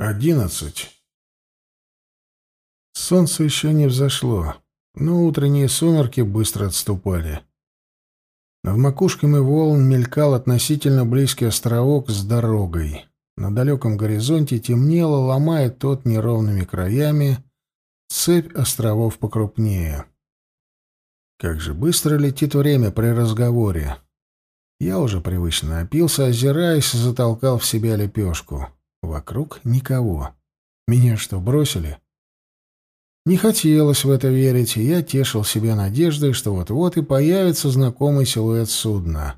Одиннадцать. Солнце еще не взошло, но утренние сумерки быстро отступали. Над макушками волн мелькал относительно близкий островок с дорогой. На далеком горизонте темнело, ломая тот неровными краями, цепь островов покрупнее. Как же быстро летит время при разговоре. Я уже привычно опился, озираясь, затолкал в себя лепешку. Вокруг никого. Меня что, бросили? Не хотелось в это верить, и я тешил себя надеждой, что вот-вот и появится знакомый силуэт судна.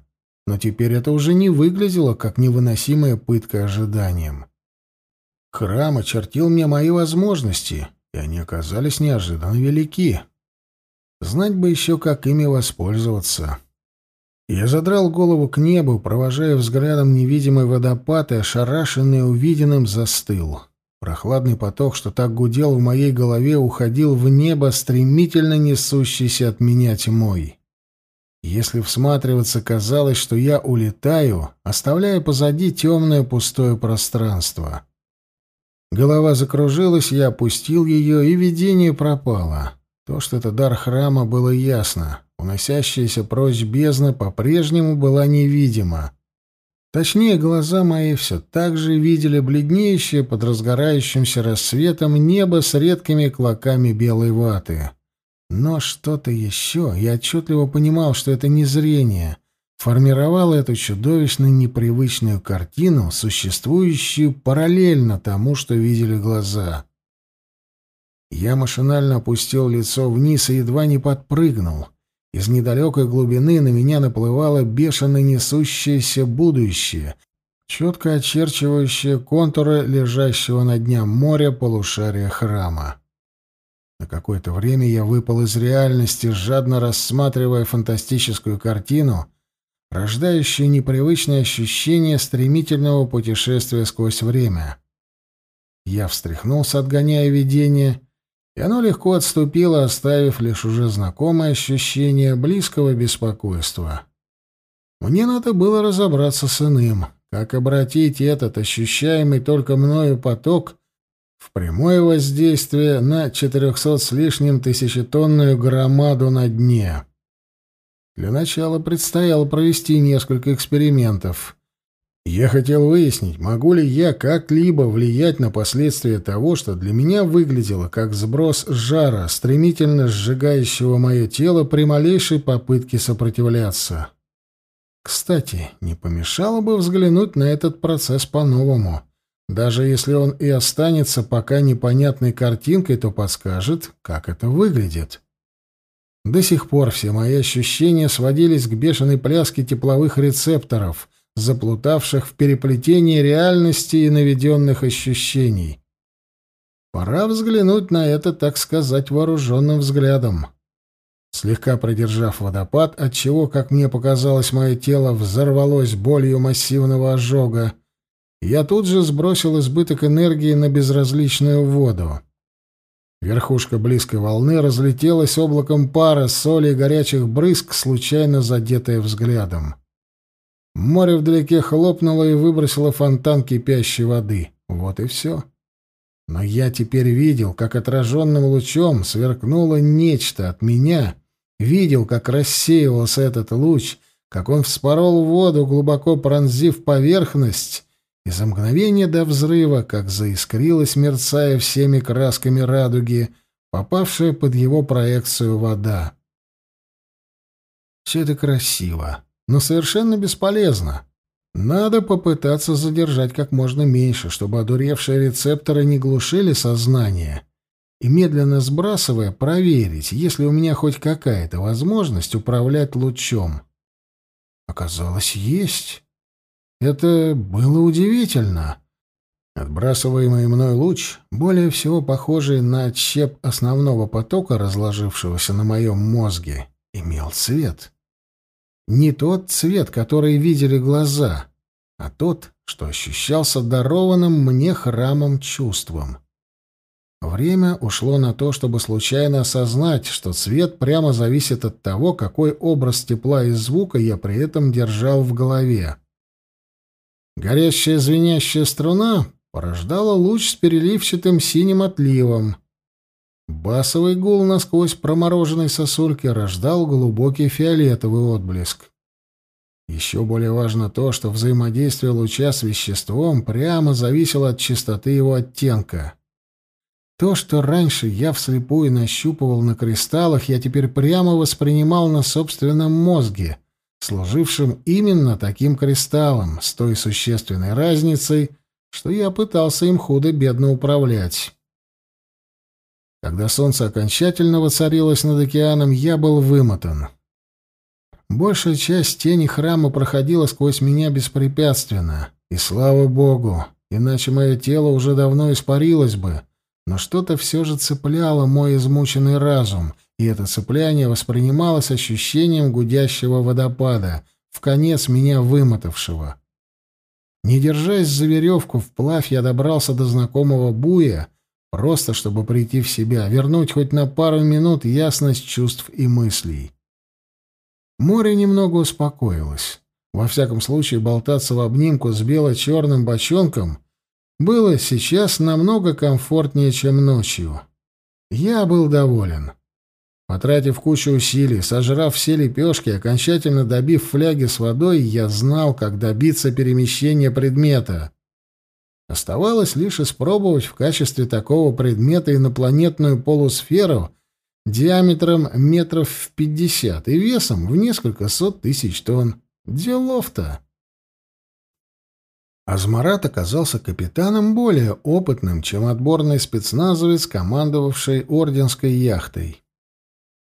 Но теперь это уже не выглядело, как невыносимая пытка ожиданием. Храм очертил мне мои возможности, и они оказались неожиданно велики. Знать бы еще, как ими воспользоваться. Я задрал голову к небу, провожая взглядом невидимый водопад и, ошарашенный увиденным, застыл. Прохладный поток, что так гудел в моей голове, уходил в небо, стремительно несущийся от меня тьмой. Если всматриваться, казалось, что я улетаю, оставляя позади темное пустое пространство. Голова закружилась, я опустил ее, и видение пропало. То, что это дар храма, было ясно. Уносящаяся прочь бездна по-прежнему была невидима. Точнее, глаза мои все так же видели бледнеющее под разгорающимся рассветом небо с редкими клоками белой ваты. Но что-то еще, я отчетливо понимал, что это не зрение, формировало эту чудовищно непривычную картину, существующую параллельно тому, что видели глаза. Я машинально опустил лицо вниз и едва не подпрыгнул — из недалекой глубины на меня наплывало бешено несущееся будущее, четко очерчивающее контуры лежащего на дня моря полушария храма. На какое-то время я выпал из реальности, жадно рассматривая фантастическую картину, рождающую непривычное ощущение стремительного путешествия сквозь время. Я встряхнулся, отгоняя видение, и оно легко отступило, оставив лишь уже знакомое ощущение близкого беспокойства. Мне надо было разобраться с иным, как обратить этот ощущаемый только мною поток в прямое воздействие на четырехсот с лишним тысячетонную громаду на дне. Для начала предстояло провести несколько экспериментов — я хотел выяснить, могу ли я как-либо влиять на последствия того, что для меня выглядело как сброс жара, стремительно сжигающего мое тело при малейшей попытке сопротивляться. Кстати, не помешало бы взглянуть на этот процесс по-новому. Даже если он и останется пока непонятной картинкой, то подскажет, как это выглядит. До сих пор все мои ощущения сводились к бешеной пляске тепловых рецепторов — заплутавших в переплетении реальности и наведенных ощущений. Пора взглянуть на это, так сказать, вооруженным взглядом. Слегка продержав водопад, отчего, как мне показалось, мое тело взорвалось болью массивного ожога, я тут же сбросил избыток энергии на безразличную воду. Верхушка близкой волны разлетелась облаком пара, соли и горячих брызг, случайно задетая взглядом. Море вдалеке хлопнуло и выбросило фонтан кипящей воды. Вот и все. Но я теперь видел, как отраженным лучом сверкнуло нечто от меня, видел, как рассеивался этот луч, как он вспорол воду, глубоко пронзив поверхность, и за мгновение до взрыва, как заискрилась, мерцая всеми красками радуги, попавшая под его проекцию вода. Все это красиво но совершенно бесполезно. Надо попытаться задержать как можно меньше, чтобы одуревшие рецепторы не глушили сознание, и, медленно сбрасывая, проверить, есть ли у меня хоть какая-то возможность управлять лучом. Оказалось, есть. Это было удивительно. Отбрасываемый мной луч, более всего похожий на отщеп основного потока, разложившегося на моем мозге, имел цвет. Не тот цвет, который видели глаза, а тот, что ощущался дарованным мне храмом чувством. Время ушло на то, чтобы случайно осознать, что цвет прямо зависит от того, какой образ тепла и звука я при этом держал в голове. Горящая звенящая струна порождало луч с переливчатым синим отливом. Басовый гул насквозь промороженной сосульки рождал глубокий фиолетовый отблеск. Еще более важно то, что взаимодействие луча с веществом прямо зависело от частоты его оттенка. То, что раньше я вслепую нащупывал на кристаллах, я теперь прямо воспринимал на собственном мозге, служившем именно таким кристаллом, с той существенной разницей, что я пытался им худо-бедно управлять. Когда солнце окончательно воцарилось над океаном, я был вымотан. Большая часть тени храма проходила сквозь меня беспрепятственно, и слава богу, иначе мое тело уже давно испарилось бы, но что-то все же цепляло мой измученный разум, и это цепляние воспринималось ощущением гудящего водопада, в конец меня вымотавшего. Не держась за веревку вплавь, я добрался до знакомого буя — Просто чтобы прийти в себя, вернуть хоть на пару минут ясность чувств и мыслей. Море немного успокоилось. Во всяком случае, болтаться в обнимку с бело-черным бочонком было сейчас намного комфортнее, чем ночью. Я был доволен. Потратив кучу усилий, сожрав все лепешки, окончательно добив фляги с водой, я знал, как добиться перемещения предмета. Оставалось лишь испробовать в качестве такого предмета инопланетную полусферу диаметром метров в пятьдесят и весом в несколько сот тысяч тонн. Делов-то! Азмарат оказался капитаном более опытным, чем отборный спецназовец, командовавший орденской яхтой.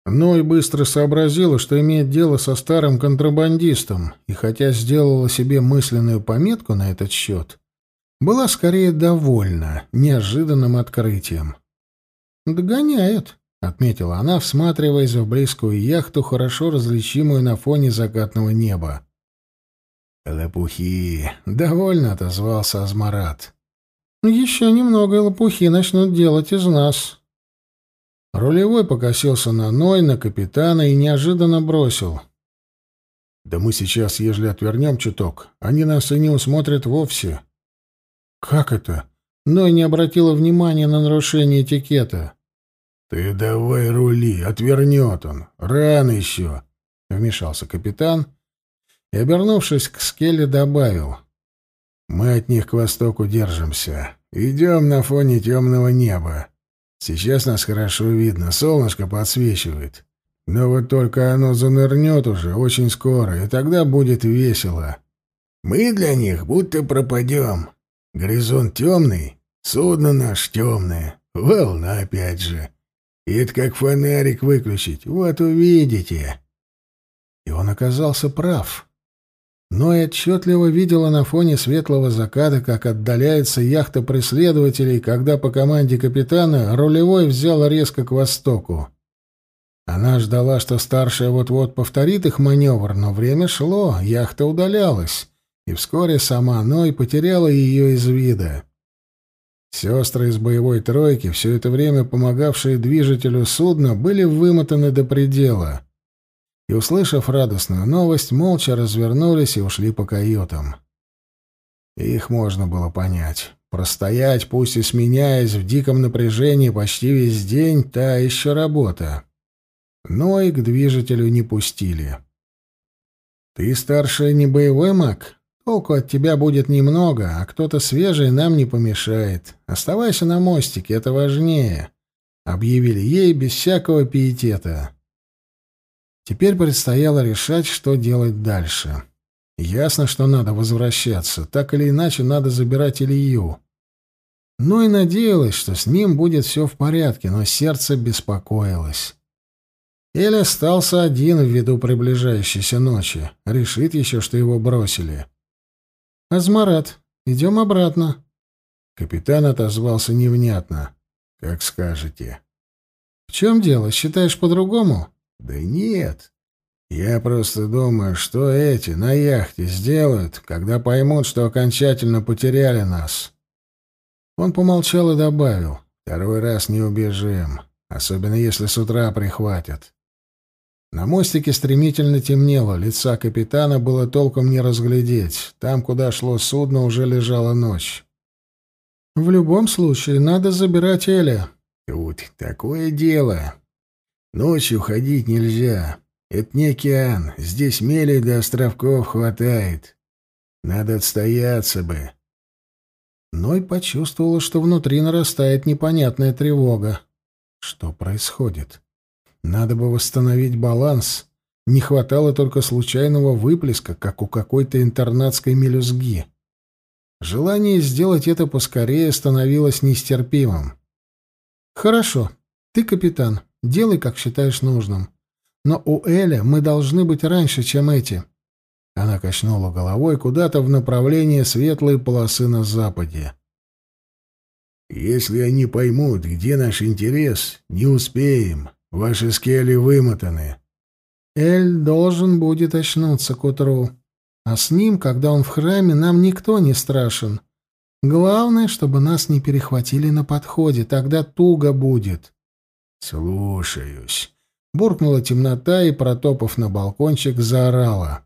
Но и быстро сообразила, что имеет дело со старым контрабандистом, и хотя сделала себе мысленную пометку на этот счет, была скорее довольна неожиданным открытием. «Догоняет», — отметила она, всматриваясь в близкую яхту, хорошо различимую на фоне закатного неба. «Лопухи!» — довольно отозвался Азмарат. «Еще немного, и лопухи начнут делать из нас». Рулевой покосился на Ной, на капитана и неожиданно бросил. «Да мы сейчас, ежели отвернем чуток, они нас и не усмотрят вовсе. «Как это?» Ной не обратила внимания на нарушение этикета. «Ты давай рули, отвернет он. Рано еще», — вмешался капитан и, обернувшись к скеле, добавил. «Мы от них к востоку держимся. Идем на фоне темного неба. Сейчас нас хорошо видно, солнышко подсвечивает. Но вот только оно занырнет уже очень скоро, и тогда будет весело. Мы для них будто пропадем, Горизонт темный, судно наш темное, волна опять же. И это как фонарик выключить, вот увидите. И он оказался прав. Но и отчетливо видела на фоне светлого заката, как отдаляется яхта преследователей, когда по команде капитана рулевой взял резко к востоку. Она ждала, что старшая вот-вот повторит их маневр, но время шло, яхта удалялась и вскоре сама Ной потеряла ее из вида. Сестры из боевой тройки, все это время помогавшие движителю судна, были вымотаны до предела. И, услышав радостную новость, молча развернулись и ушли по каютам. Их можно было понять. Простоять, пусть и сменяясь в диком напряжении почти весь день, та еще работа. Но и к движителю не пустили. «Ты, старшая, не боевой маг?» Толку от тебя будет немного, а кто-то свежий нам не помешает. Оставайся на мостике, это важнее», — объявили ей без всякого пиетета. Теперь предстояло решать, что делать дальше. Ясно, что надо возвращаться, так или иначе надо забирать Илью. Ну и надеялась, что с ним будет все в порядке, но сердце беспокоилось. Эль остался один ввиду приближающейся ночи. Решит еще, что его бросили. «Азмарат, идем обратно». Капитан отозвался невнятно. «Как скажете». «В чем дело? Считаешь по-другому?» «Да нет. Я просто думаю, что эти на яхте сделают, когда поймут, что окончательно потеряли нас». Он помолчал и добавил. «Второй раз не убежим, особенно если с утра прихватят. На мостике стремительно темнело, лица капитана было толком не разглядеть. Там, куда шло судно, уже лежала ночь. В любом случае, надо забирать Эля. Тут такое дело. Ночью ходить нельзя. Это не океан. Здесь мелей до островков хватает. Надо отстояться бы. Ной почувствовала, что внутри нарастает непонятная тревога. Что происходит? Надо бы восстановить баланс. Не хватало только случайного выплеска, как у какой-то интернатской мелюзги. Желание сделать это поскорее становилось нестерпимым. «Хорошо, ты капитан, делай, как считаешь нужным. Но у Эля мы должны быть раньше, чем эти». Она качнула головой куда-то в направлении светлой полосы на западе. «Если они поймут, где наш интерес, не успеем. Ваши скели вымотаны». «Эль должен будет очнуться к утру. А с ним, когда он в храме, нам никто не страшен. Главное, чтобы нас не перехватили на подходе, тогда туго будет». «Слушаюсь», — буркнула темнота и, протопав на балкончик, заорала.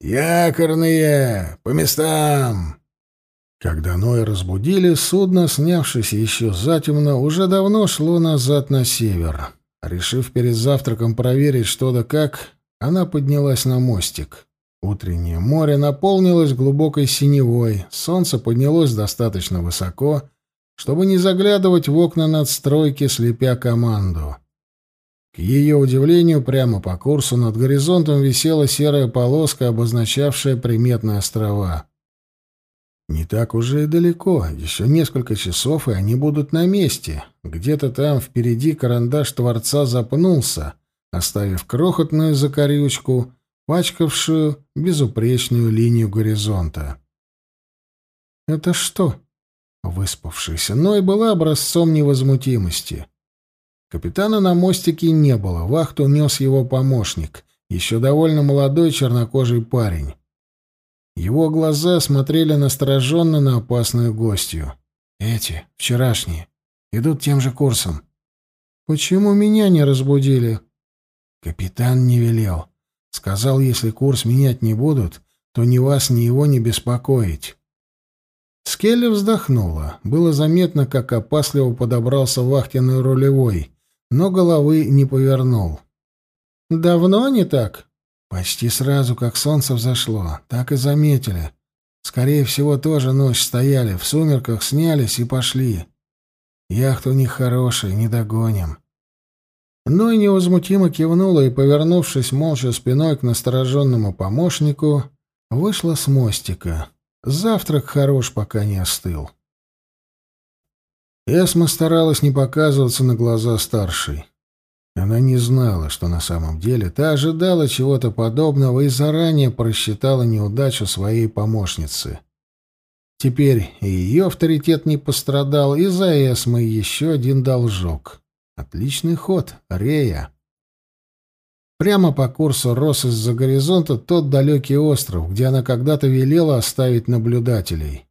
«Якорные! По местам!» Когда Ноя разбудили, судно, снявшись еще затемно, уже давно шло назад на север. Решив перед завтраком проверить что да как, она поднялась на мостик. Утреннее море наполнилось глубокой синевой, солнце поднялось достаточно высоко, чтобы не заглядывать в окна надстройки, слепя команду. К ее удивлению, прямо по курсу над горизонтом висела серая полоска, обозначавшая приметные острова. Не так уже и далеко, еще несколько часов, и они будут на месте. Где-то там впереди карандаш Творца запнулся, оставив крохотную закорючку, пачкавшую безупречную линию горизонта. «Это что?» Выспавшийся Ной была образцом невозмутимости. Капитана на мостике не было, вахту нес его помощник, еще довольно молодой чернокожий парень. Его глаза смотрели настороженно на опасную гостью. «Эти, вчерашние, идут тем же курсом». «Почему меня не разбудили?» «Капитан не велел. Сказал, если курс менять не будут, то ни вас, ни его не беспокоить». Скелли вздохнула. Было заметно, как опасливо подобрался вахтенный рулевой, но головы не повернул. «Давно не так?» «Почти сразу, как солнце взошло. Так и заметили. Скорее всего, тоже ночь стояли, в сумерках снялись и пошли. Яхта у них хорошая, не догоним». Но и невозмутимо кивнула и, повернувшись молча спиной к настороженному помощнику, вышла с мостика. Завтрак хорош, пока не остыл. Эсма старалась не показываться на глаза старшей. Она не знала, что на самом деле та ожидала чего-то подобного и заранее просчитала неудачу своей помощницы. Теперь и ее авторитет не пострадал, и за Эсмой еще один должок. Отличный ход, Рея. Прямо по курсу рос из-за горизонта тот далекий остров, где она когда-то велела оставить наблюдателей.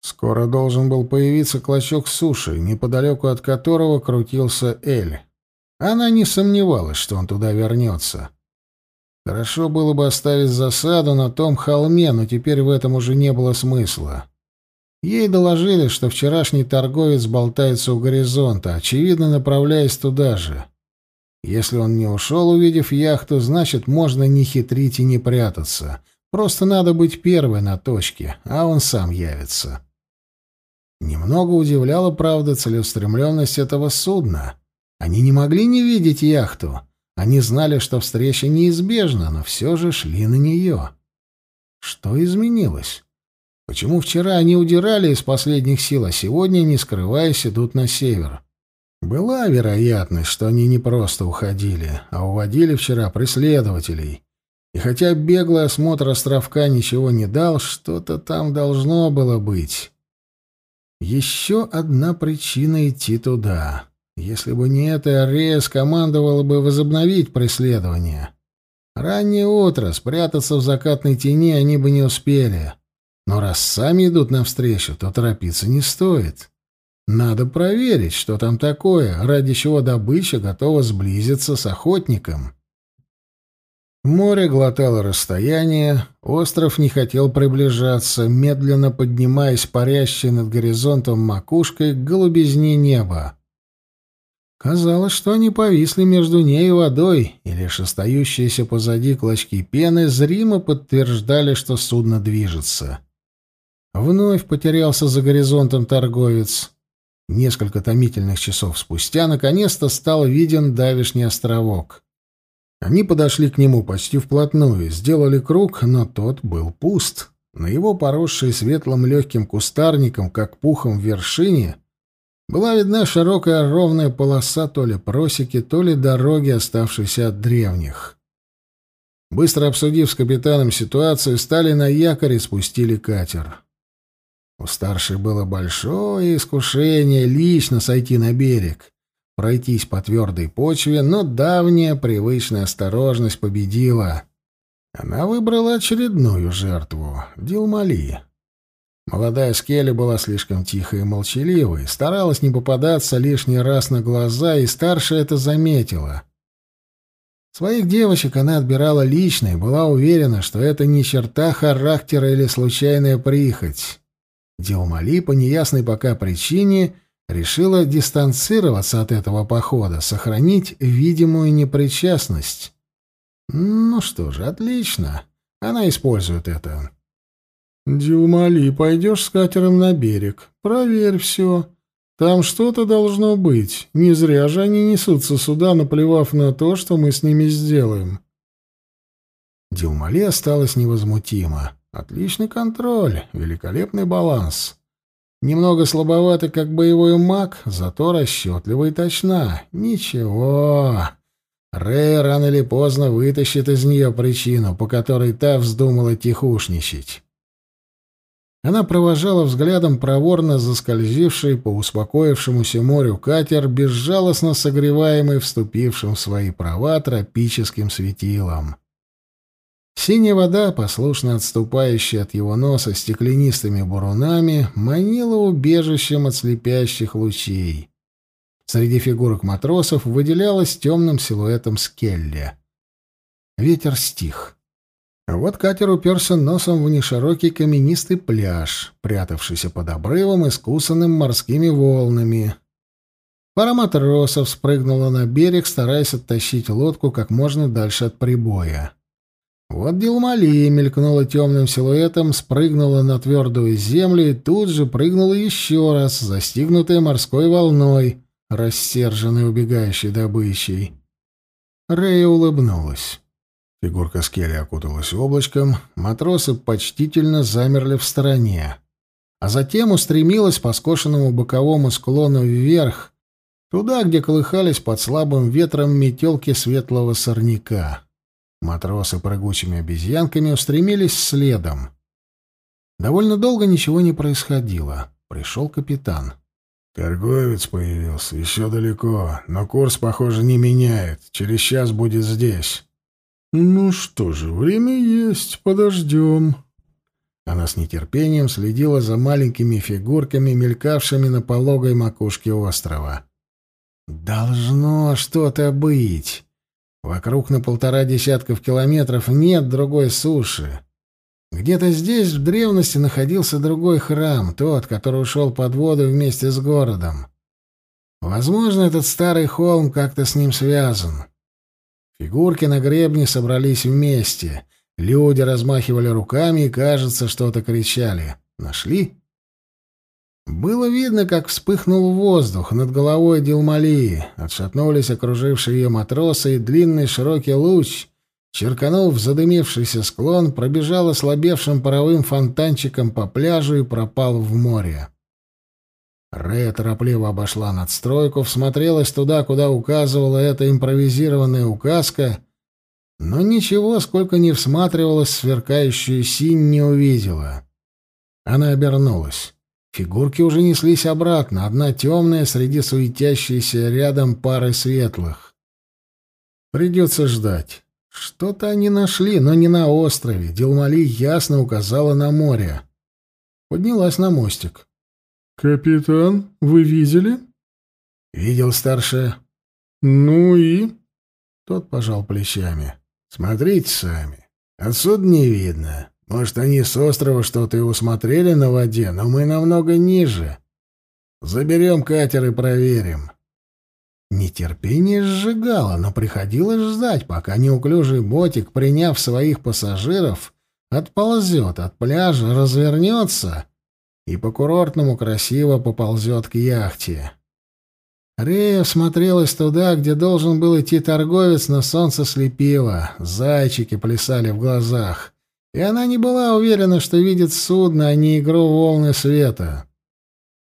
Скоро должен был появиться клочок суши, неподалеку от которого крутился Эль. Она не сомневалась, что он туда вернется. Хорошо было бы оставить засаду на том холме, но теперь в этом уже не было смысла. Ей доложили, что вчерашний торговец болтается у горизонта, очевидно, направляясь туда же. Если он не ушел, увидев яхту, значит, можно не хитрить и не прятаться. Просто надо быть первой на точке, а он сам явится. Немного удивляла, правда, целеустремленность этого судна. Они не могли не видеть яхту. Они знали, что встреча неизбежна, но все же шли на нее. Что изменилось? Почему вчера они удирали из последних сил, а сегодня, не скрываясь, идут на север? Была вероятность, что они не просто уходили, а уводили вчера преследователей. И хотя беглый осмотр островка ничего не дал, что-то там должно было быть. Еще одна причина идти туда. Если бы не это, Арея скомандовала бы возобновить преследование. Раннее утро, спрятаться в закатной тени они бы не успели. Но раз сами идут навстречу, то торопиться не стоит. Надо проверить, что там такое, ради чего добыча готова сблизиться с охотником. Море глотало расстояние, остров не хотел приближаться, медленно поднимаясь парящей над горизонтом макушкой к голубизне неба. Казалось, что они повисли между ней и водой, и лишь остающиеся позади клочки пены зримо подтверждали, что судно движется. Вновь потерялся за горизонтом торговец. Несколько томительных часов спустя наконец-то стал виден давишний островок. Они подошли к нему почти вплотную, сделали круг, но тот был пуст. На его поросшей светлым легким кустарником, как пухом вершине, была видна широкая ровная полоса то ли просеки, то ли дороги, оставшейся от древних. Быстро обсудив с капитаном ситуацию, стали на якорь и спустили катер. У старшей было большое искушение лично сойти на берег, пройтись по твердой почве, но давняя привычная осторожность победила. Она выбрала очередную жертву — Дилмали. Молодая Скелли была слишком тихой и молчаливой, старалась не попадаться лишний раз на глаза, и старшая это заметила. Своих девочек она отбирала лично и была уверена, что это не черта характера или случайная прихоть. Дилмали по неясной пока причине решила дистанцироваться от этого похода, сохранить видимую непричастность. Ну что же, отлично. Она использует это. «Дилмали, пойдешь с катером на берег. Проверь все. Там что-то должно быть. Не зря же они несутся сюда, наплевав на то, что мы с ними сделаем». Дилмали осталась невозмутима. Отличный контроль, великолепный баланс. Немного слабовато, как боевой маг, зато расчетлива и точна. Ничего. Рэй рано или поздно вытащит из нее причину, по которой та вздумала тихушничать. Она провожала взглядом проворно заскользивший по успокоившемуся морю катер, безжалостно согреваемый вступившим в свои права тропическим светилом. Синяя вода, послушно отступающая от его носа стеклянистыми бурунами, манила убежищем от слепящих лучей. Среди фигурок матросов выделялась темным силуэтом скелли. Ветер стих. Вот катер уперся носом в неширокий каменистый пляж, прятавшийся под обрывом, искусанным морскими волнами. Пара матросов спрыгнула на берег, стараясь оттащить лодку как можно дальше от прибоя. Вот Дилмали мелькнула темным силуэтом, спрыгнула на твердую землю и тут же прыгнула еще раз, застигнутая морской волной, рассерженной убегающей добычей. Рэя улыбнулась. Фигурка Скелли окуталась облачком, матросы почтительно замерли в стороне, а затем устремилась по скошенному боковому склону вверх, туда, где колыхались под слабым ветром метелки светлого сорняка. Матросы прыгучими обезьянками устремились следом. Довольно долго ничего не происходило. Пришел капитан. «Торговец появился. Еще далеко. Но курс, похоже, не меняет. Через час будет здесь». «Ну что же, время есть. Подождем». Она с нетерпением следила за маленькими фигурками, мелькавшими на пологой макушке острова. «Должно что-то быть. Вокруг на полтора десятков километров нет другой суши. Где-то здесь в древности находился другой храм, тот, который ушел под воду вместе с городом. Возможно, этот старый холм как-то с ним связан. Фигурки на гребне собрались вместе. Люди размахивали руками и, кажется, что-то кричали. Нашли? Было видно, как вспыхнул воздух над головой Дилмалии, отшатнулись окружившие ее матросы, и длинный широкий луч, черканув задымившийся склон, пробежал ослабевшим паровым фонтанчиком по пляжу и пропал в море. Рэя торопливо обошла надстройку, всмотрелась туда, куда указывала эта импровизированная указка, но ничего, сколько ни всматривалась, сверкающую синь не увидела. Она обернулась. Фигурки уже неслись обратно, одна темная среди суетящейся рядом пары светлых. Придется ждать. Что-то они нашли, но не на острове. Дилмали ясно указала на море. Поднялась на мостик. «Капитан, вы видели?» «Видел, старшая». «Ну и?» Тот пожал плечами. Смотрите сами. Отсюда не видно. Может, они с острова что-то и усмотрели на воде, но мы намного ниже. Заберем катер и проверим. Нетерпение сжигало, но приходилось ждать, пока неуклюжий ботик, приняв своих пассажиров, отползет от пляжа, развернется и по-курортному красиво поползет к яхте. Рея смотрелась туда, где должен был идти торговец, но солнце слепило, зайчики плясали в глазах, и она не была уверена, что видит судно, а не игру волны света.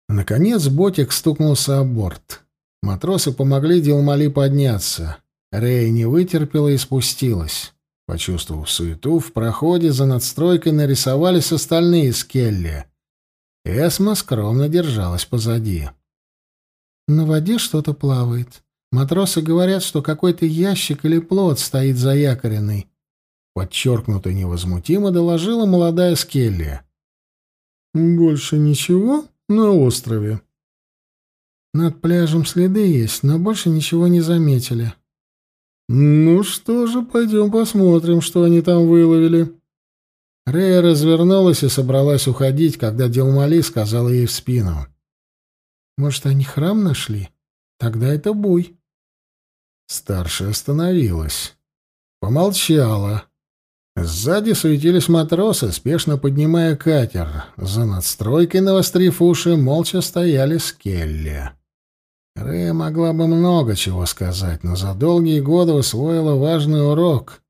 Наконец ботик стукнулся о борт. Матросы помогли Дилмали подняться. Рея не вытерпела и спустилась. Почувствовав суету, в проходе за надстройкой нарисовались остальные скелли. Эсма скромно держалась позади. На воде что-то плавает. Матросы говорят, что какой-то ящик или плот стоит заякоренный. Подчеркнуто невозмутимо доложила молодая Скелли. «Больше ничего на острове?» «Над пляжем следы есть, но больше ничего не заметили». «Ну что же, пойдем посмотрим, что они там выловили». Рея развернулась и собралась уходить, когда Делмали сказала ей в спину. Может, они храм нашли? Тогда это буй. Старшая остановилась. Помолчала. Сзади суетились матросы, спешно поднимая катер. За надстройкой, навострив уши, молча стояли скелли. Рэя могла бы много чего сказать, но за долгие годы усвоила важный урок.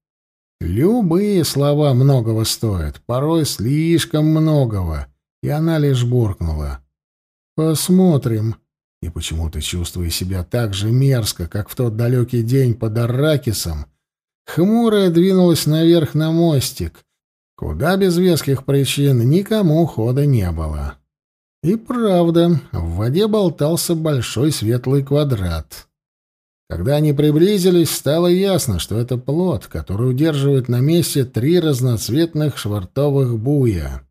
Любые слова многого стоят, порой слишком многого, и она лишь буркнула. «Посмотрим». И почему-то, чувствуя себя так же мерзко, как в тот далекий день под Арракисом, хмурая двинулась наверх на мостик, куда без веских причин никому хода не было. И правда, в воде болтался большой светлый квадрат. Когда они приблизились, стало ясно, что это плод, который удерживает на месте три разноцветных швартовых буя.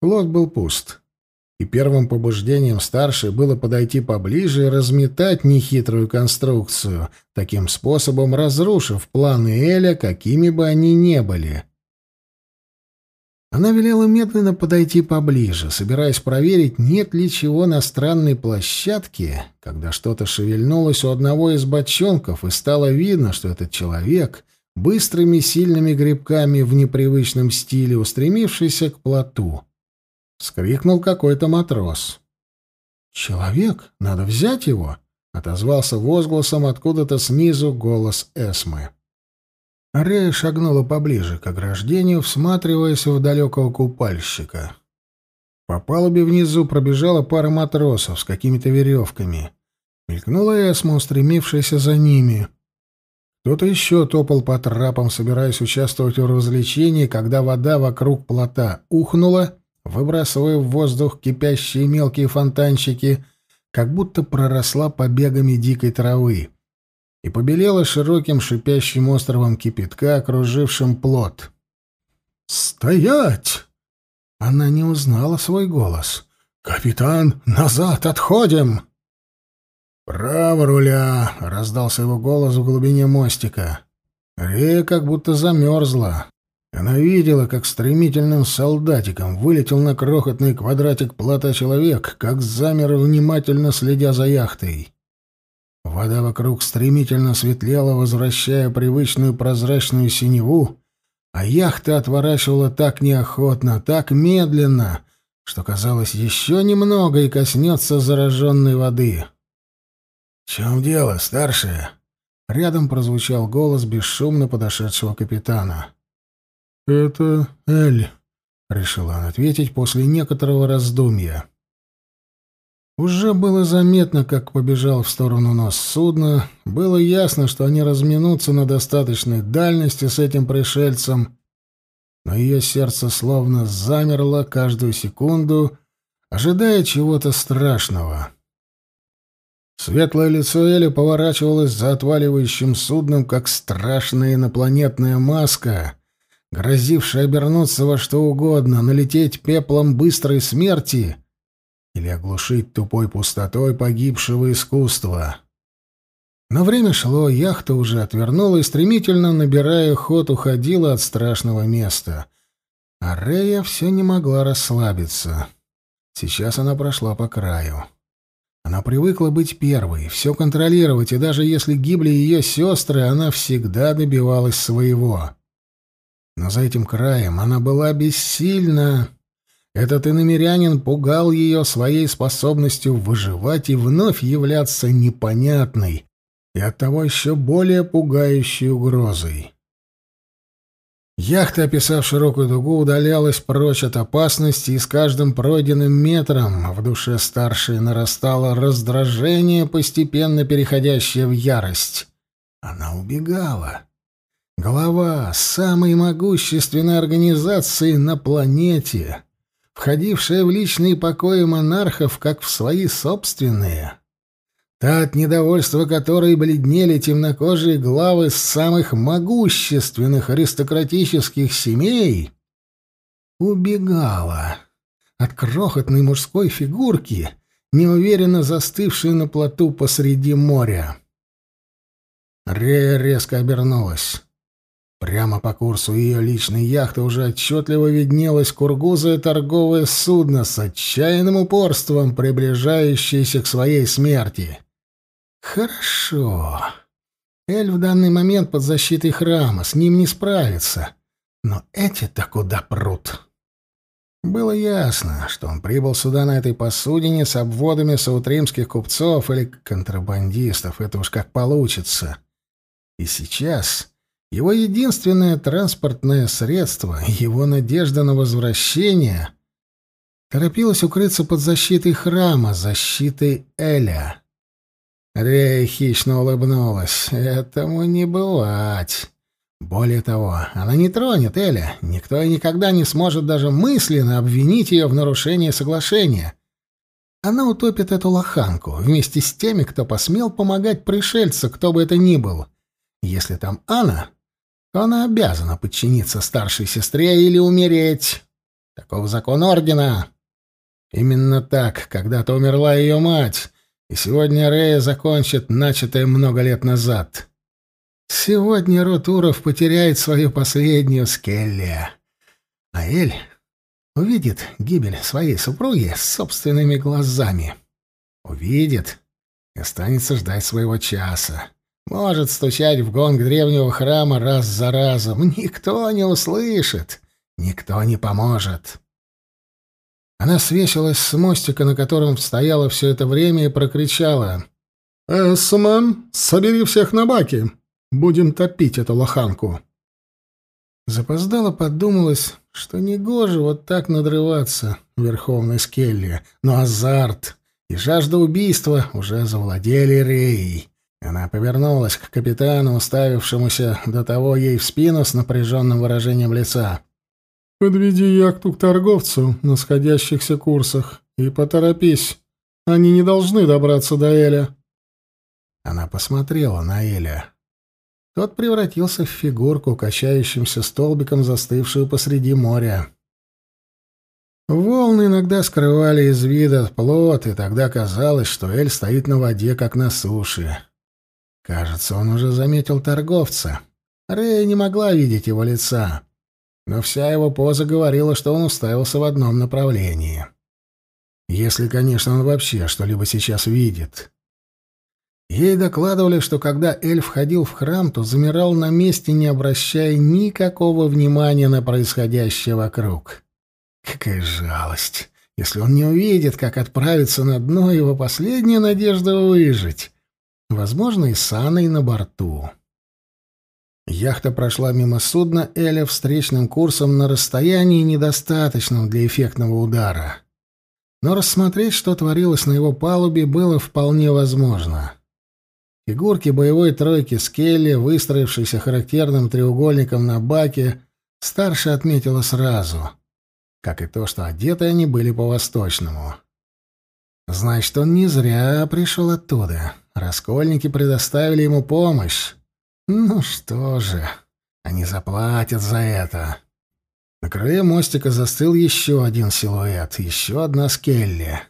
Плод был пуст и первым побуждением старшей было подойти поближе и разметать нехитрую конструкцию, таким способом разрушив планы Эля, какими бы они ни были. Она велела медленно подойти поближе, собираясь проверить, нет ли чего на странной площадке, когда что-то шевельнулось у одного из бочонков, и стало видно, что этот человек быстрыми сильными грибками в непривычном стиле устремившийся к плоту. Вскрикнул какой-то матрос. «Человек! Надо взять его!» — отозвался возгласом откуда-то снизу голос Эсмы. Рея шагнула поближе к ограждению, всматриваясь в далекого купальщика. По палубе внизу пробежала пара матросов с какими-то веревками. Мелькнула Эсма, устремившаяся за ними. Кто-то еще топал по трапам, собираясь участвовать в развлечении, когда вода вокруг плота ухнула выбрасывая в воздух кипящие мелкие фонтанчики, как будто проросла побегами дикой травы, и побелела широким шипящим островом кипятка, окружившим плод. «Стоять!» Она не узнала свой голос. «Капитан, назад, отходим!» «Право руля!» — раздался его голос в глубине мостика. Рея как будто замерзла. Она видела, как стремительным солдатиком вылетел на крохотный квадратик плота человек, как замер, внимательно следя за яхтой. Вода вокруг стремительно светлела, возвращая привычную прозрачную синеву, а яхта отворачивала так неохотно, так медленно, что казалось еще немного и коснется зараженной воды. «В чем дело, старшая?» Рядом прозвучал голос бесшумно подошедшего капитана. «Это Эль», — решила она ответить после некоторого раздумья. Уже было заметно, как побежал в сторону нос судна, было ясно, что они разминутся на достаточной дальности с этим пришельцем, но ее сердце словно замерло каждую секунду, ожидая чего-то страшного. Светлое лицо Эли поворачивалось за отваливающим судном, как страшная инопланетная маска, грозивший обернуться во что угодно, налететь пеплом быстрой смерти или оглушить тупой пустотой погибшего искусства. Но время шло, яхта уже отвернула и, стремительно набирая ход, уходила от страшного места. А Рея все не могла расслабиться. Сейчас она прошла по краю. Она привыкла быть первой, все контролировать, и даже если гибли ее сестры, она всегда добивалась своего. Но за этим краем она была бессильна. Этот иномерянин пугал ее своей способностью выживать и вновь являться непонятной и оттого еще более пугающей угрозой. Яхта, описав широкую дугу, удалялась прочь от опасности, и с каждым пройденным метром в душе старшей нарастало раздражение, постепенно переходящее в ярость. Она убегала. Глава самой могущественной организации на планете, входившая в личные покои монархов как в свои собственные — Та, от недовольства которой бледнели темнокожие главы самых могущественных аристократических семей, убегала от крохотной мужской фигурки, неуверенно застывшей на плоту посреди моря. Рея резко обернулась. Прямо по курсу ее личной яхты уже отчетливо виднелось кургузое торговое судно с отчаянным упорством, приближающееся к своей смерти. Хорошо. Эль в данный момент под защитой храма, с ним не справится. Но эти-то куда прут? Было ясно, что он прибыл сюда на этой посудине с обводами саутримских купцов или контрабандистов, это уж как получится. И сейчас его единственное транспортное средство, его надежда на возвращение, торопилось укрыться под защитой храма, защитой Эля. Рей хищно улыбнулась. «Этому не бывать». Более того, она не тронет Эля. Никто и никогда не сможет даже мысленно обвинить ее в нарушении соглашения. Она утопит эту лоханку вместе с теми, кто посмел помогать пришельцу, кто бы это ни был. Если там Анна, она обязана подчиниться старшей сестре или умереть. Таков закон Ордена. Именно так когда-то умерла ее мать, и сегодня Рея закончит начатое много лет назад. Сегодня Ротуров потеряет свою последнюю Скелли. А Эль увидит гибель своей супруги собственными глазами. Увидит и останется ждать своего часа. Может стучать в гонг древнего храма раз за разом. Никто не услышит, никто не поможет. Она свесилась с мостика, на котором стояла все это время, и прокричала. «Эсман, собери всех на баки! Будем топить эту лоханку!» Запоздало подумалось, что негоже вот так надрываться верховной скелли, но азарт и жажда убийства уже завладели Рей. Она повернулась к капитану, уставившемуся до того ей в спину с напряженным выражением лица. Подведи яхту к торговцу на сходящихся курсах и поторопись. Они не должны добраться до Эля. Она посмотрела на Эля. Тот превратился в фигурку, качающимся столбиком, застывшую посреди моря. Волны иногда скрывали из вида плот, и тогда казалось, что Эль стоит на воде, как на суше. Кажется, он уже заметил торговца. Рэя не могла видеть его лица но вся его поза говорила, что он уставился в одном направлении. Если, конечно, он вообще что-либо сейчас видит. Ей докладывали, что когда эльф входил в храм, то замирал на месте, не обращая никакого внимания на происходящее вокруг. Какая жалость, если он не увидит, как отправиться на дно его последняя надежда выжить. Возможно, и с на борту. Яхта прошла мимо судна Эля встречным курсом на расстоянии, недостаточном для эффектного удара. Но рассмотреть, что творилось на его палубе, было вполне возможно. Фигурки боевой тройки Скелли, выстроившейся характерным треугольником на баке, старше отметила сразу, как и то, что одеты они были по-восточному. Значит, он не зря пришел оттуда. Раскольники предоставили ему помощь. Ну что же, они заплатят за это. На краю мостика застыл еще один силуэт, еще одна скелли.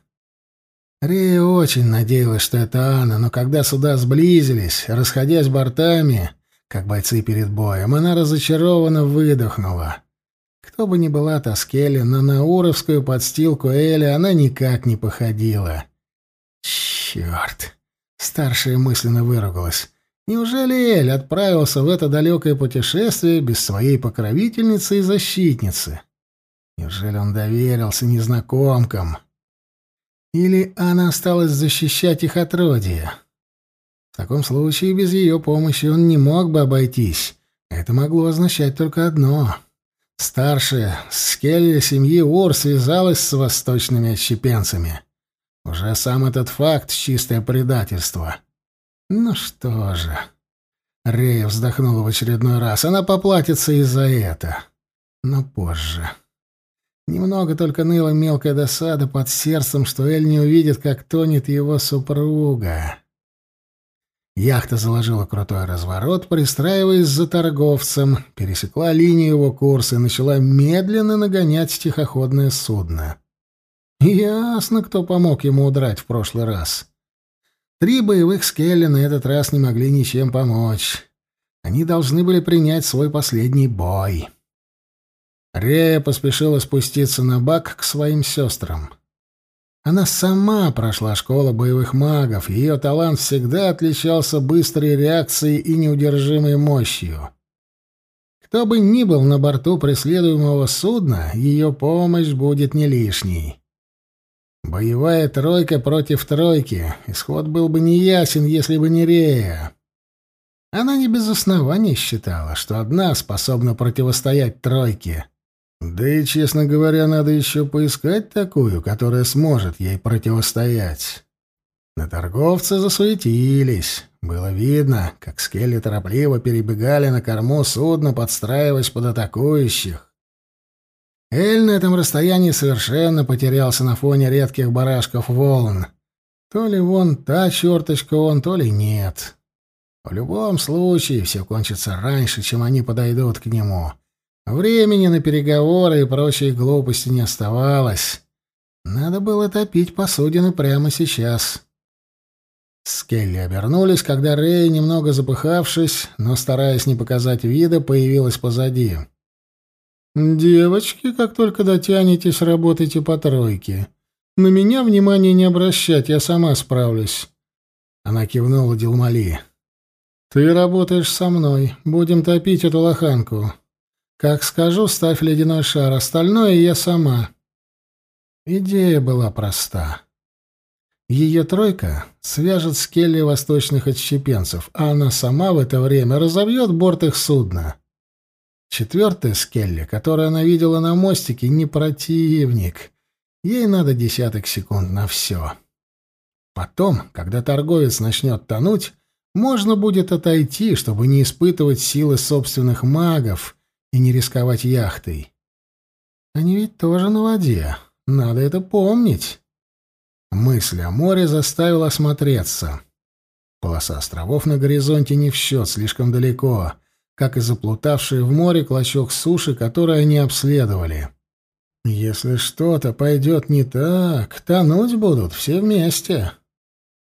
Рея очень надеялась, что это Анна, но когда суда сблизились, расходясь бортами, как бойцы перед боем, она разочарованно выдохнула. Кто бы ни была Таскели, но на уровскую подстилку Эли она никак не походила. Черт! Старшая мысленно выругалась. Неужели Эль отправился в это далекое путешествие без своей покровительницы и защитницы? Неужели он доверился незнакомкам? Или она осталась защищать их отродье? В таком случае без ее помощи он не мог бы обойтись. Это могло означать только одно. Старшая скелли семьи Ур связалась с восточными отщепенцами. Уже сам этот факт — чистое предательство. Ну что же... Рея вздохнула в очередной раз. Она поплатится и за это. Но позже. Немного только ныла мелкая досада под сердцем, что Эль не увидит, как тонет его супруга. Яхта заложила крутой разворот, пристраиваясь за торговцем, пересекла линию его курса и начала медленно нагонять тихоходное судно. Ясно, кто помог ему удрать в прошлый раз. Три боевых скелли на этот раз не могли ничем помочь. Они должны были принять свой последний бой. Рея поспешила спуститься на бак к своим сестрам. Она сама прошла школу боевых магов, ее талант всегда отличался быстрой реакцией и неудержимой мощью. Кто бы ни был на борту преследуемого судна, ее помощь будет не лишней. Боевая тройка против тройки. Исход был бы неясен, если бы не Рея. Она не без оснований считала, что одна способна противостоять тройке. Да и, честно говоря, надо еще поискать такую, которая сможет ей противостоять. На торговцы засуетились. Было видно, как скелли торопливо перебегали на корму судна, подстраиваясь под атакующих. Эль на этом расстоянии совершенно потерялся на фоне редких барашков волн. То ли вон та черточка он, то ли нет. В любом случае, все кончится раньше, чем они подойдут к нему. Времени на переговоры и прочие глупости не оставалось. Надо было топить посудину прямо сейчас. Скелли обернулись, когда Рэй, немного запыхавшись, но стараясь не показать вида, появилась позади. «Девочки, как только дотянетесь, работайте по тройке. На меня внимания не обращать, я сама справлюсь». Она кивнула Дилмали. «Ты работаешь со мной. Будем топить эту лоханку. Как скажу, ставь ледяной шар, остальное я сама». Идея была проста. Ее тройка свяжет с Келли восточных отщепенцев, а она сама в это время разовьет борт их судна. Четвертая Скелли, которую она видела на мостике, не противник. Ей надо десяток секунд на все. Потом, когда торговец начнет тонуть, можно будет отойти, чтобы не испытывать силы собственных магов и не рисковать яхтой. Они ведь тоже на воде. Надо это помнить. Мысль о море заставила осмотреться. Полоса островов на горизонте не в счет, слишком далеко — как и заплутавший в море клочок суши, который они обследовали. Если что-то пойдет не так, тонуть будут все вместе.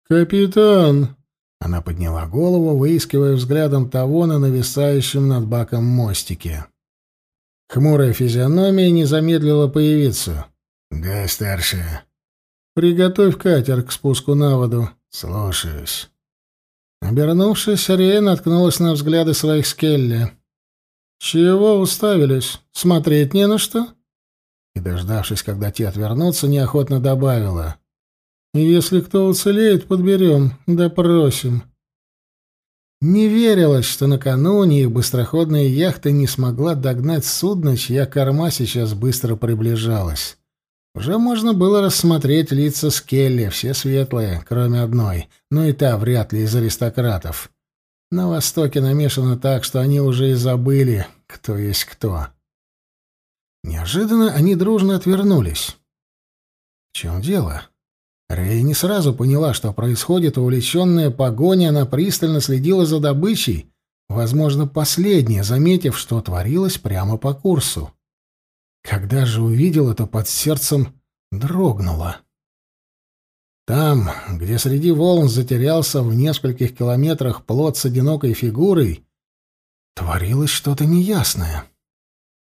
«Капитан!» Она подняла голову, выискивая взглядом того на нависающем над баком мостике. Хмурая физиономия не замедлила появиться. «Да, старшая». «Приготовь катер к спуску на воду». «Слушаюсь». Обернувшись, Ариэ наткнулась на взгляды своих скелли. «Чего уставились? Смотреть не на что?» И, дождавшись, когда те отвернутся, неохотно добавила. «Если кто уцелеет, подберем, допросим». Не верилось, что накануне их быстроходная яхта не смогла догнать судно, чья корма сейчас быстро приближалась. Уже можно было рассмотреть лица Скелли, все светлые, кроме одной, но и та вряд ли из аристократов. На Востоке намешано так, что они уже и забыли, кто есть кто. Неожиданно они дружно отвернулись. В чем дело? Рэй не сразу поняла, что происходит, увлеченная погоня, она пристально следила за добычей, возможно, последняя, заметив, что творилось прямо по курсу. Когда же увидел это, под сердцем дрогнуло. Там, где среди волн затерялся в нескольких километрах плод с одинокой фигурой, творилось что-то неясное.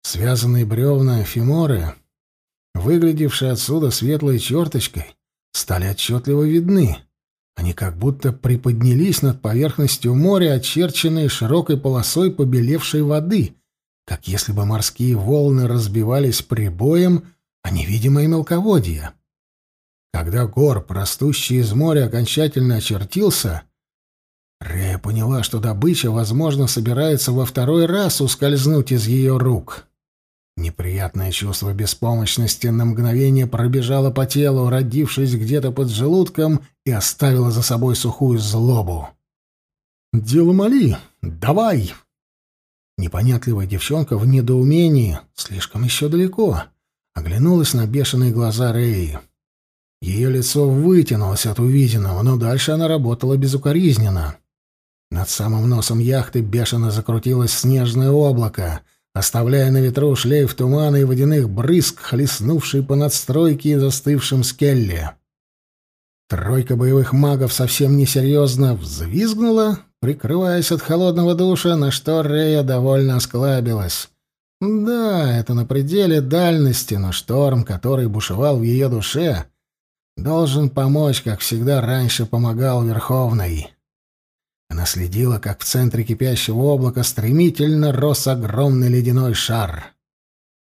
Связанные бревна фиморы, выглядевшие отсюда светлой черточкой, стали отчетливо видны. Они как будто приподнялись над поверхностью моря, очерченные широкой полосой побелевшей воды, как если бы морские волны разбивались прибоем о невидимое мелководье. Когда горб, растущий из моря, окончательно очертился, Рея поняла, что добыча, возможно, собирается во второй раз ускользнуть из ее рук. Неприятное чувство беспомощности на мгновение пробежало по телу, родившись где-то под желудком, и оставило за собой сухую злобу. «Дело моли! Давай!» Непонятливая девчонка в недоумении, слишком еще далеко, оглянулась на бешеные глаза Рэи. Ее лицо вытянулось от увиденного, но дальше она работала безукоризненно. Над самым носом яхты бешено закрутилось снежное облако — оставляя на ветру шлейф тумана и водяных брызг, хлестнувший по надстройке и застывшим скелле. Тройка боевых магов совсем несерьезно взвизгнула, прикрываясь от холодного душа, на что Рея довольно осклабилась. Да, это на пределе дальности, но шторм, который бушевал в ее душе, должен помочь, как всегда раньше помогал Верховный. Она следила, как в центре кипящего облака стремительно рос огромный ледяной шар.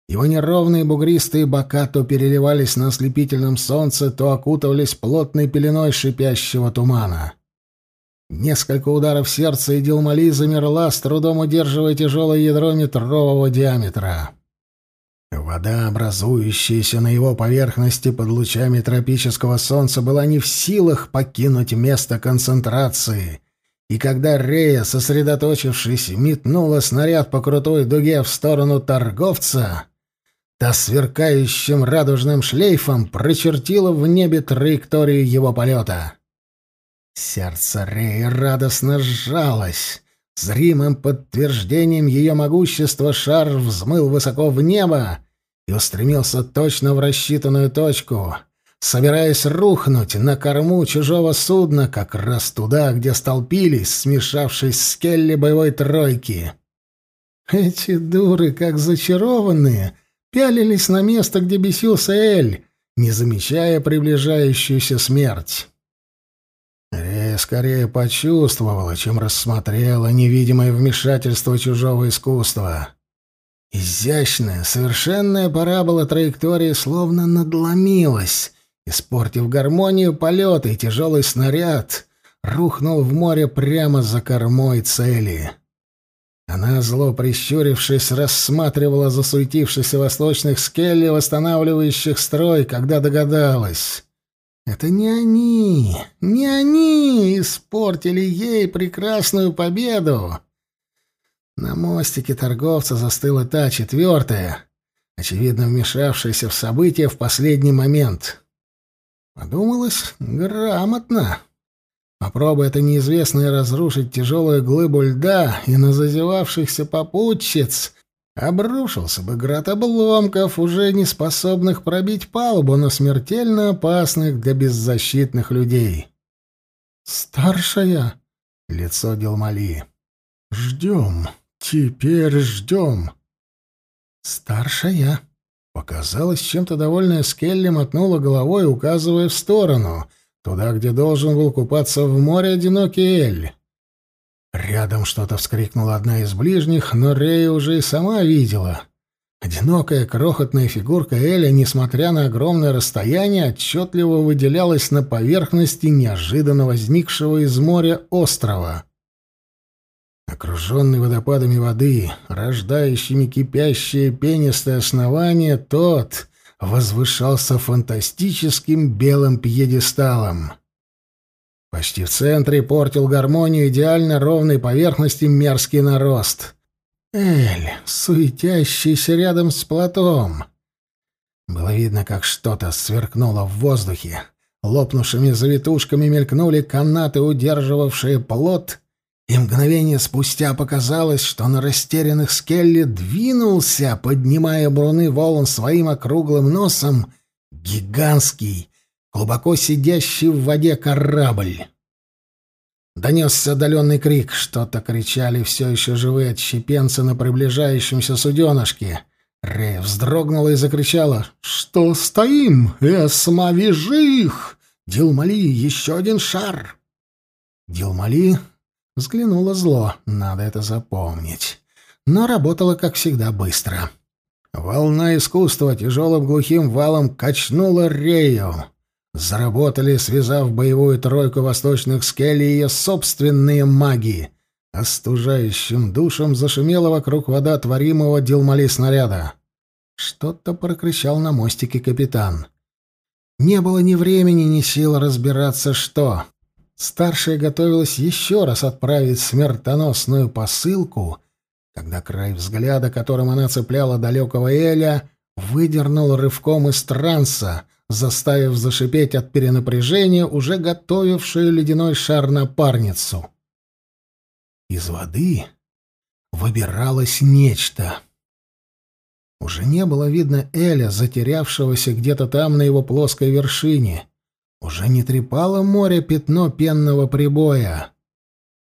Его неровные бугристые бока то переливались на ослепительном солнце, то окутывались плотной пеленой шипящего тумана. Несколько ударов сердца, и Дилмали замерла, с трудом удерживая тяжелое ядро метрового диаметра. Вода, образующаяся на его поверхности под лучами тропического солнца, была не в силах покинуть место концентрации, и когда Рея, сосредоточившись, метнула снаряд по крутой дуге в сторону торговца, та сверкающим радужным шлейфом прочертила в небе траекторию его полета. Сердце Реи радостно сжалось. Зримым подтверждением ее могущества шар взмыл высоко в небо и устремился точно в рассчитанную точку — собираясь рухнуть на корму чужого судна, как раз туда, где столпились, смешавшись с Келли боевой тройки. Эти дуры, как зачарованные, пялились на место, где бесился Эль, не замечая приближающуюся смерть. Рея скорее почувствовала, чем рассмотрела невидимое вмешательство чужого искусства. Изящная, совершенная парабола траектории словно надломилась, Испортив гармонию полета, и тяжелый снаряд рухнул в море прямо за кормой цели. Она, зло прищурившись, рассматривала засуетившихся восточных скелли, восстанавливающих строй, когда догадалась. Это не они, не они испортили ей прекрасную победу. На мостике торговца застыла та четвертая, очевидно вмешавшаяся в события в последний момент. Подумалось, грамотно. Попробуй это неизвестное разрушить тяжелую глыбу льда, и на зазевавшихся попутчиц обрушился бы град обломков, уже не способных пробить палубу, но смертельно опасных для беззащитных людей. «Старшая!» — лицо Делмали. «Ждем, теперь ждем!» «Старшая!» Показалось, чем-то довольная Скелли мотнула головой, указывая в сторону, туда, где должен был купаться в море одинокий Эль. Рядом что-то вскрикнула одна из ближних, но Рея уже и сама видела. Одинокая крохотная фигурка Эля, несмотря на огромное расстояние, отчетливо выделялась на поверхности неожиданно возникшего из моря острова. Окруженный водопадами воды, рождающими кипящее пенистое основание, тот возвышался фантастическим белым пьедесталом. Почти в центре портил гармонию идеально ровной поверхности мерзкий нарост. Эль, суетящийся рядом с платом. Было видно, как что-то сверкнуло в воздухе. Лопнувшими завитушками мелькнули канаты, удерживавшие плот — и мгновение спустя показалось, что на растерянных скелли двинулся, поднимая бруны волн своим округлым носом, гигантский, глубоко сидящий в воде корабль. Донесся отдаленный крик. Что-то кричали все еще живые отщепенцы на приближающемся суденышке. Рэй вздрогнула и закричала. «Что стоим? Эсма, вяжи их! Дилмали, еще один шар!» Дилмали взглянула зло. Надо это запомнить. Но работала, как всегда, быстро. Волна искусства тяжелым глухим валом качнула Рею. Заработали, связав боевую тройку восточных скелей ее собственные маги. Остужающим душем зашумела вокруг вода творимого Дилмали снаряда. Что-то прокричал на мостике капитан. Не было ни времени, ни сил разбираться, что. Старшая готовилась еще раз отправить смертоносную посылку, когда край взгляда, которым она цепляла далекого Эля, выдернул рывком из транса — заставив зашипеть от перенапряжения уже готовившую ледяной шар напарницу. Из воды выбиралось нечто. Уже не было видно Эля, затерявшегося где-то там на его плоской вершине. Уже не трепало море пятно пенного прибоя.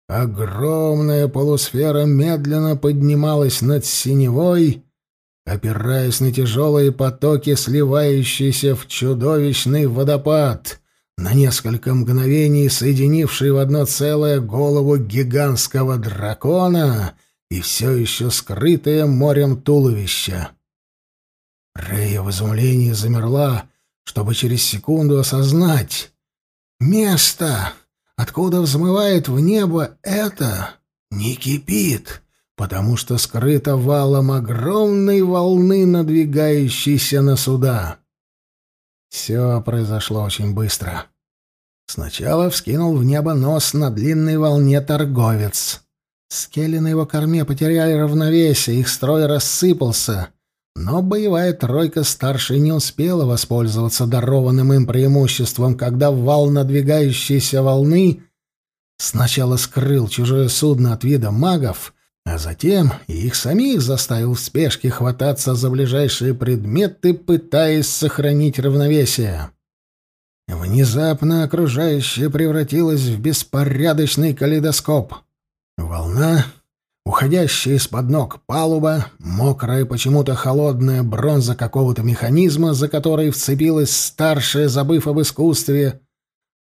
Огромная полусфера медленно поднималась над синевой, опираясь на тяжелые потоки, сливающиеся в чудовищный водопад, на несколько мгновений соединивший в одно целое голову гигантского дракона и все еще скрытое морем туловища. Рея в изумлении замерла, чтобы через секунду осознать. Место, откуда взмывает в небо это, не кипит потому что скрыто валом огромной волны, надвигающейся на суда. Все произошло очень быстро. Сначала вскинул в небо нос на длинной волне торговец. Скели на его корме потеряли равновесие, их строй рассыпался, но боевая тройка старшей не успела воспользоваться дарованным им преимуществом, когда вал надвигающейся волны сначала скрыл чужое судно от вида магов, а затем их самих заставил в спешке хвататься за ближайшие предметы, пытаясь сохранить равновесие. Внезапно окружающее превратилось в беспорядочный калейдоскоп. Волна, уходящая из-под ног палуба, мокрая почему-то холодная бронза какого-то механизма, за которой вцепилась старшая, забыв об искусстве,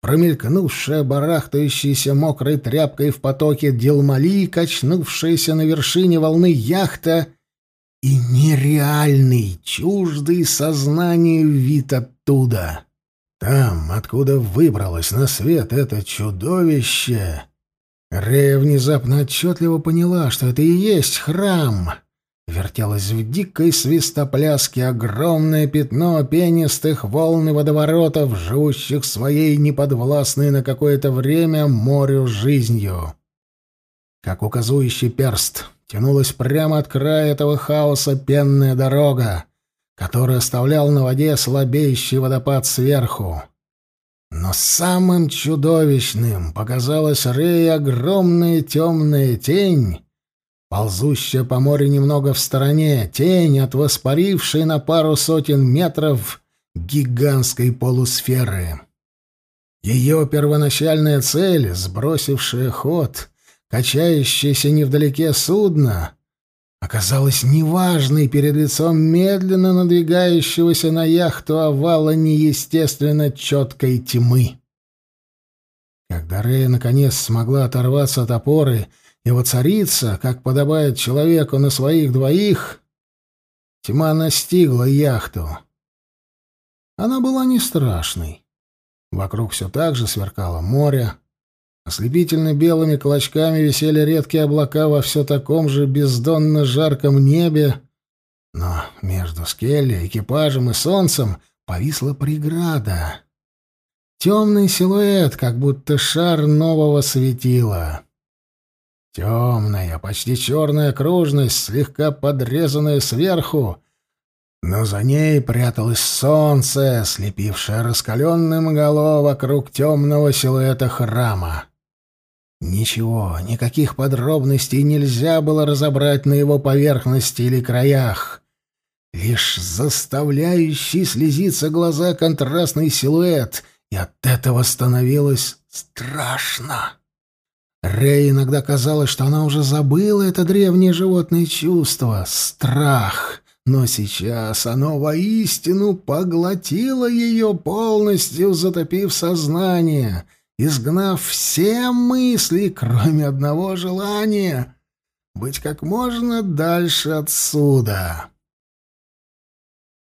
промелькнувшая барахтающаяся мокрой тряпкой в потоке Делмали, качнувшаяся на вершине волны яхта и нереальный, чуждый сознанию вид оттуда. Там, откуда выбралось на свет это чудовище, Рея внезапно отчетливо поняла, что это и есть храм — Вертелось в дикой свистопляске огромное пятно пенистых волн и водоворотов, живущих своей неподвластной на какое-то время морю жизнью. Как указующий перст тянулась прямо от края этого хаоса пенная дорога, которая оставлял на воде слабеющий водопад сверху. Но самым чудовищным показалась Рэй огромная темная тень, ползущая по морю немного в стороне, тень от воспарившей на пару сотен метров гигантской полусферы. Ее первоначальная цель, сбросившая ход, качающееся невдалеке судно, оказалась неважной перед лицом медленно надвигающегося на яхту овала неестественно четкой тьмы. Когда Рея наконец смогла оторваться от опоры и воцариться, как подобает человеку на своих двоих, тьма настигла яхту. Она была не страшной. Вокруг все так же сверкало море. Ослепительно белыми клочками висели редкие облака во все таком же бездонно жарком небе. Но между Скелли, экипажем и солнцем повисла преграда. Темный силуэт, как будто шар нового светила. Темная, почти черная окружность, слегка подрезанная сверху, но за ней пряталось солнце, слепившее раскаленным голов вокруг темного силуэта храма. Ничего, никаких подробностей нельзя было разобрать на его поверхности или краях. Лишь заставляющий слезиться глаза контрастный силуэт и от этого становилось страшно. Рэй иногда казалось, что она уже забыла это древнее животное чувство — страх. Но сейчас оно воистину поглотило ее полностью, затопив сознание, изгнав все мысли, кроме одного желания — быть как можно дальше отсюда.